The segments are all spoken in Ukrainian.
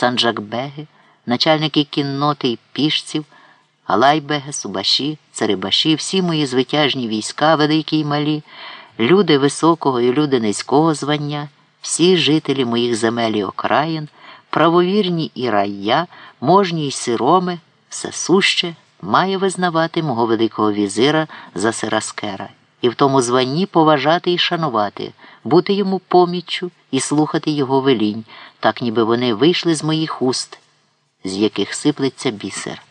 санджакбеги, начальники кінноти і пішців, алайбеги, субаші, царибаші, всі мої звитяжні війська, великі й малі, люди високого і люди низького звання, всі жителі моїх земель і окраїн, правовірні і рая, можні й сироми, все суще має визнавати мого великого візира за Сераскера і в тому званні поважати і шанувати, бути йому поміччю і слухати його велінь, так ніби вони вийшли з моїх уст, з яких сиплеться бісер.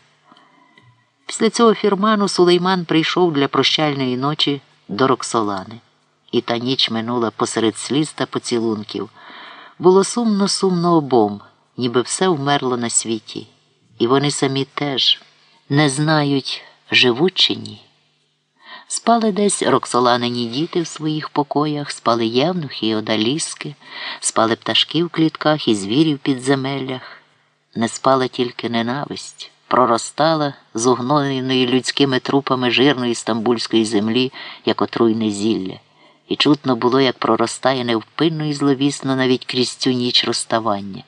Після цього фірману Сулейман прийшов для прощальної ночі до Роксолани, і та ніч минула посеред сліз та поцілунків. Було сумно, сумно обом, ніби все вмерло на світі, і вони самі теж не знають, живуть чи ні. Спали десь роксоланині діти в своїх покоях, спали євнухи і одаліски, спали пташки в клітках і звірі в підземеллях. Не спала тільки ненависть, проростала з угноєної людськими трупами жирної стамбульської землі, як отруйне зілля, і чутно було, як проростає невпинно і зловісно навіть крізь цю ніч розставання.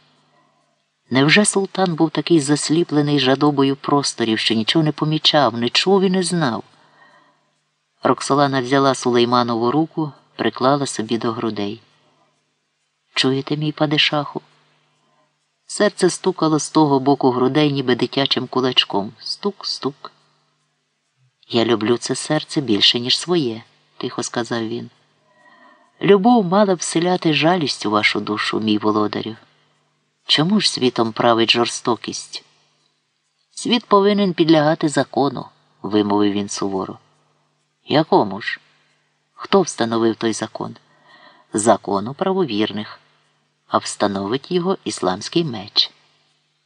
Невже султан був такий засліплений жадобою просторів, що нічого не помічав, не чув і не знав? Роксолана взяла Сулейманову руку, приклала собі до грудей. Чуєте, мій падишаху? Серце стукало з того боку грудей, ніби дитячим кулачком. Стук, стук. Я люблю це серце більше, ніж своє, тихо сказав він. Любов мала б вселяти жалість у вашу душу, мій володарю. Чому ж світом править жорстокість? Світ повинен підлягати закону, вимовив він суворо. Якому ж? Хто встановив той закон? Закону правовірних, а встановить його ісламський меч.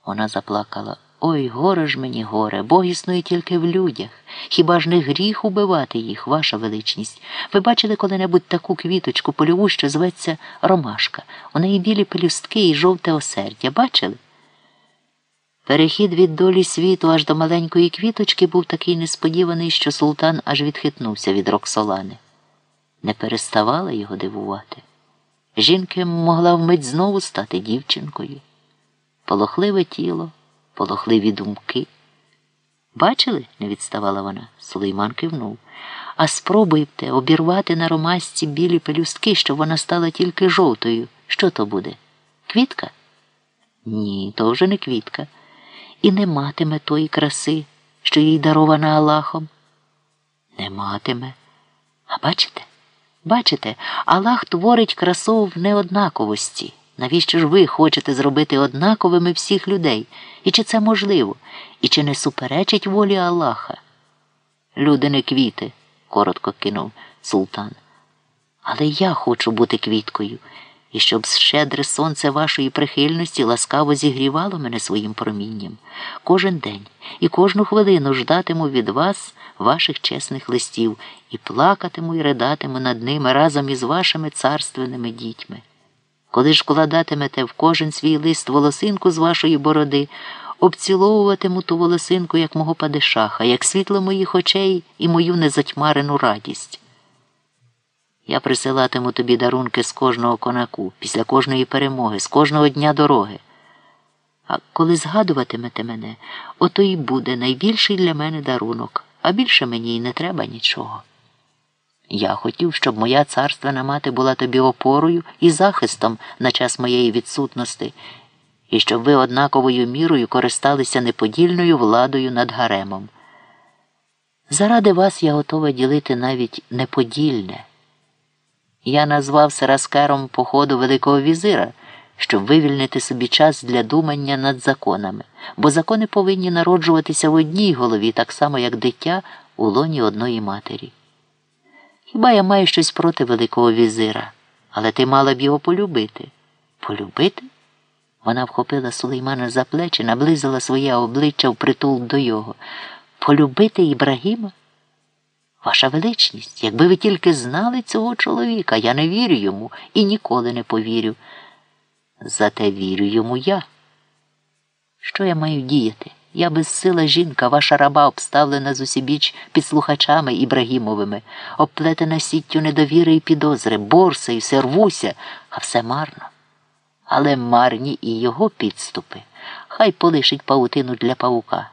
Вона заплакала. Ой, горе ж мені, горе, Бог існує тільки в людях. Хіба ж не гріх убивати їх, ваша величність? Ви бачили коли-небудь таку квіточку польову, що зветься Ромашка. У неї білі пелюстки і жовте осердя. Бачили? Перехід від долі світу аж до маленької квіточки був такий несподіваний, що султан аж відхитнувся від Роксолани. Не переставала його дивувати. Жінка могла вмить знову стати дівчинкою. Полохливе тіло, полохливі думки. Бачили? не відставала вона. Сулейман кивнув. А спробуйте обірвати на ромасці білі пелюстки, щоб вона стала тільки жовтою. Що то буде? Квітка? Ні, то вже не квітка і не матиме тої краси, що їй дарована Аллахом. Не матиме. А бачите? Бачите, Аллах творить красу в неоднаковості. Навіщо ж ви хочете зробити однаковими всіх людей? І чи це можливо? І чи не суперечить волі Аллаха? Люди не квіти, коротко кинув султан. Але я хочу бути квіткою і щоб щедре сонце вашої прихильності ласкаво зігрівало мене своїм промінням. Кожен день і кожну хвилину ждатиму від вас ваших чесних листів і плакатиму і ридатиму над ними разом із вашими царственними дітьми. Коли ж вкладатимете в кожен свій лист волосинку з вашої бороди, обціловуватиму ту волосинку, як мого падишаха, як світло моїх очей і мою незатьмарену радість. Я присилатиму тобі дарунки з кожного конаку, після кожної перемоги, з кожного дня дороги. А коли згадуватимете мене, ото і буде найбільший для мене дарунок, а більше мені й не треба нічого. Я хотів, щоб моя царственна мати була тобі опорою і захистом на час моєї відсутності, і щоб ви однаковою мірою користалися неподільною владою над гаремом. Заради вас я готова ділити навіть неподільне. Я назвав Сараскером походу Великого візира, щоб вивільнити собі час для думання над законами, бо закони повинні народжуватися в одній голові, так само, як дитя у лоні одної матері. Хіба я маю щось проти Великого візира, але ти мала б його полюбити. Полюбити? Вона вхопила Сулеймана за плечі, наблизила своє обличчя в притул до його. Полюбити Ібрагіма? Ваша величність, якби ви тільки знали цього чоловіка, я не вірю йому і ніколи не повірю. Зате вірю йому я. Що я маю діяти? Я безсила жінка, ваша раба обставлена з усібіч підслухачами Ібрагімовими, обплетена сіттю недовіри і підозри, борсаю, сервуся, а все марно. Але марні і його підступи. Хай полишить павутину для павука.